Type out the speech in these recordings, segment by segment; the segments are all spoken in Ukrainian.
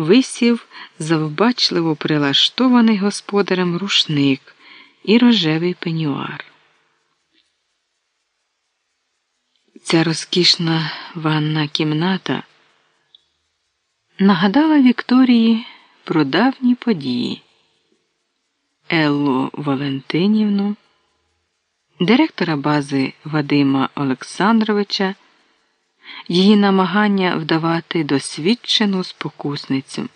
висів завбачливо прилаштований господарем рушник і рожевий пенюар. Ця розкішна ванна кімната нагадала Вікторії про давні події Еллу Валентинівну, директора бази Вадима Олександровича, її намагання вдавати досвідчену спокусницю.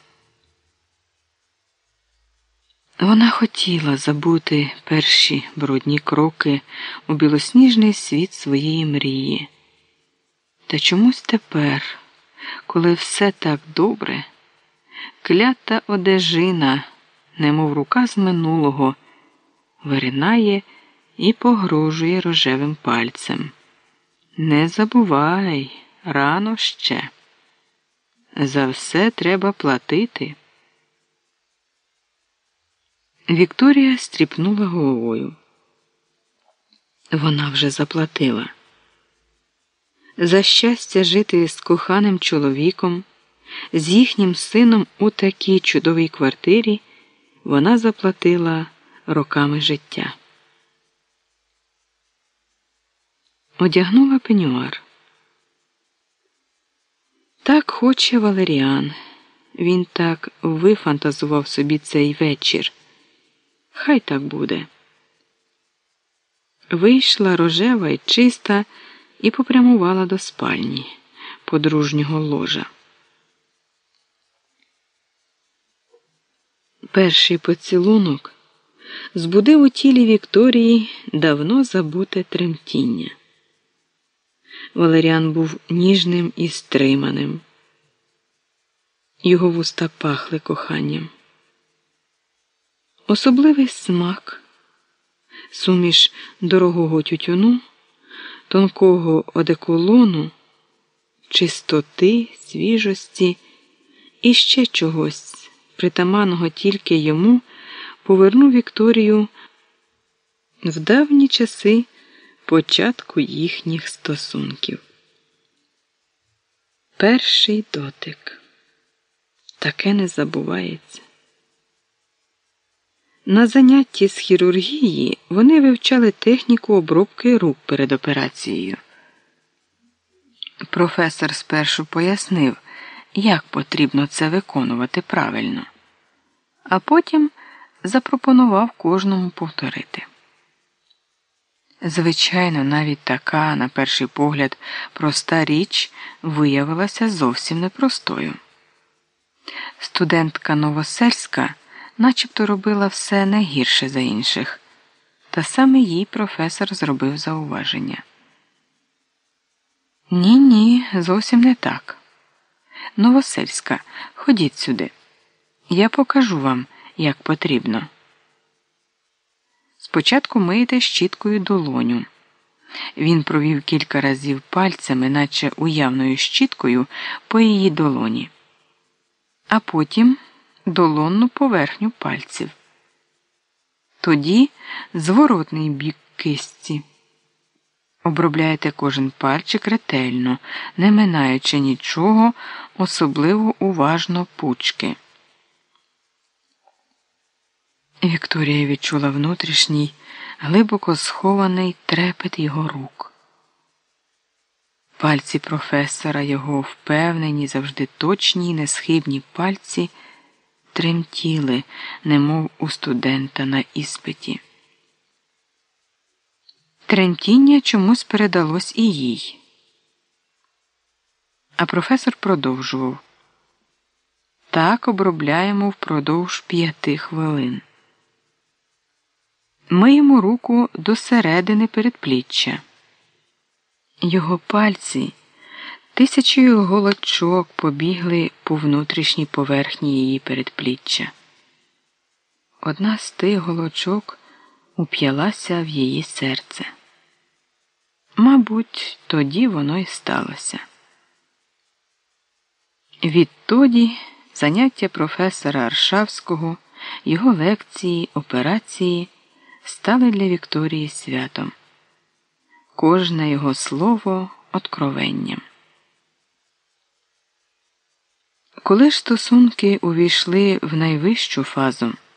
Вона хотіла забути перші брудні кроки у білосніжний світ своєї мрії. Та чомусь тепер, коли все так добре, клята одежина, немов рука з минулого, виринає і погрожує рожевим пальцем. Не забувай, рано ще. За все треба платити. Вікторія стріпнула головою. Вона вже заплатила. За щастя жити з коханим чоловіком, з їхнім сином у такій чудовій квартирі вона заплатила роками життя. Одягнула пенюар. Так хоче Валеріан. Він так вифантазував собі цей вечір. Хай так буде. Вийшла рожева і чиста і попрямувала до спальні подружнього ложа. Перший поцілунок збудив у тілі Вікторії давно забуте тремтіння. Валеріан був ніжним і стриманим. Його вуста пахли коханням. Особливий смак, суміш дорогого тютюну, тонкого одеколону, чистоти, свіжості і ще чогось, притаманного тільки йому, повернув Вікторію в давні часи початку їхніх стосунків. Перший дотик таке не забувається. На занятті з хірургії вони вивчали техніку обробки рук перед операцією. Професор спершу пояснив, як потрібно це виконувати правильно, а потім запропонував кожному повторити. Звичайно, навіть така, на перший погляд, проста річ виявилася зовсім непростою. Студентка Новосельська начебто робила все не гірше за інших, та саме їй професор зробив зауваження. Ні, ні, зовсім не так. Новосельська, ходіть сюди. Я покажу вам, як потрібно. Спочатку миєте щіткою долоню. Він провів кілька разів пальцями, наче уявною щіткою, по її долоні, а потім долонну поверхню пальців. Тоді зворотний бік кисті. Обробляєте кожен пальчик ретельно, не минаючи нічого, особливо уважно пучки. Вікторія відчула внутрішній, глибоко схований трепет його рук. Пальці професора, його впевнені, завжди точні несхибні пальці тремтіли, немов у студента на іспиті. Тремтіння чомусь передалось і їй. А професор продовжував так обробляємо впродовж п'яти хвилин. Миємо руку до середини передпліччя. Його пальці тисячою голочок побігли по внутрішній поверхні її передпліччя. Одна з тих голочок уп'ялася в її серце. Мабуть, тоді воно й сталося. Відтоді заняття професора Аршавського, його лекції, операції стали для Вікторії святом. Кожне його слово откровенням. Коли ж стосунки увійшли в найвищу фазу.